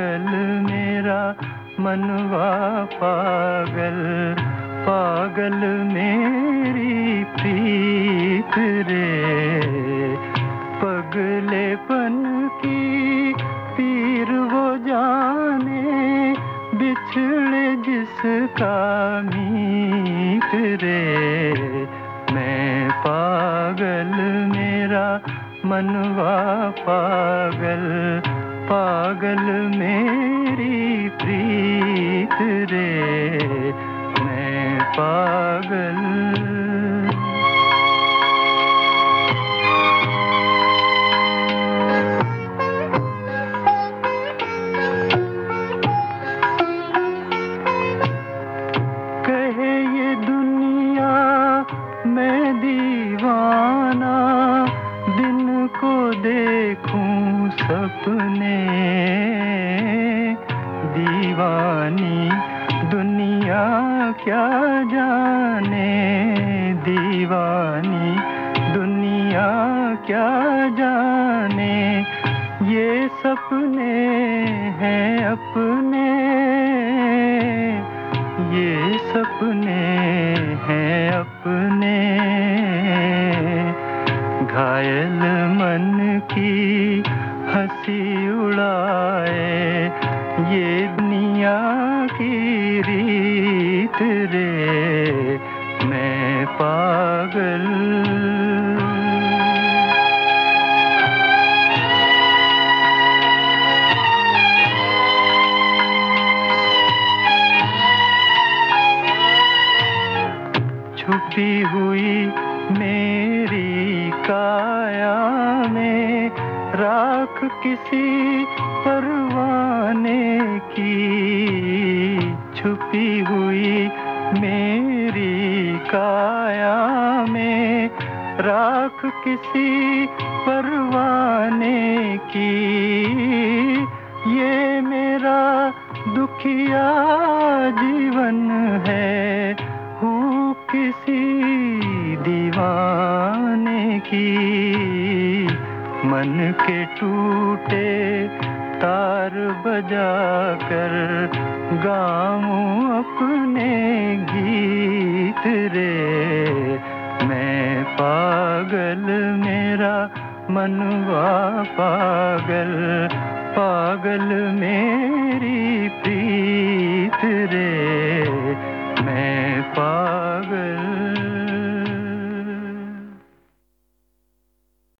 पागल मेरा मनवा पागल पागल मेरी प्रीत रे। पगलेपन की पीर वो जाने, बिछड़े जिसका मीत रे। मैं पागल मेरा मनवा पागल पागल मेरी प्रीत रे मैं पागल। कहे ये दुनिया मैं दीवाना सपने दीवानी दुनिया क्या जाने? दीवानी दुनिया क्या जाने? ये सपने हैं अपने घायल मन की हँसी उड़ाए, ये दुनिया की रीत रे, मैं पागल। छुपी हुई मेरी काया में राख किसी परवाने की, छुपी हुई मेरी काया में, राख किसी परवाने की। ये मेरा दुखिया जीवन है, हूँ किसी दीवाने की। मन के टूटे, तार बजा कर गाऊं अपने गीत रे। मैं पागल, मेरा मनवा पागल पागल मेरी प्रीत रे।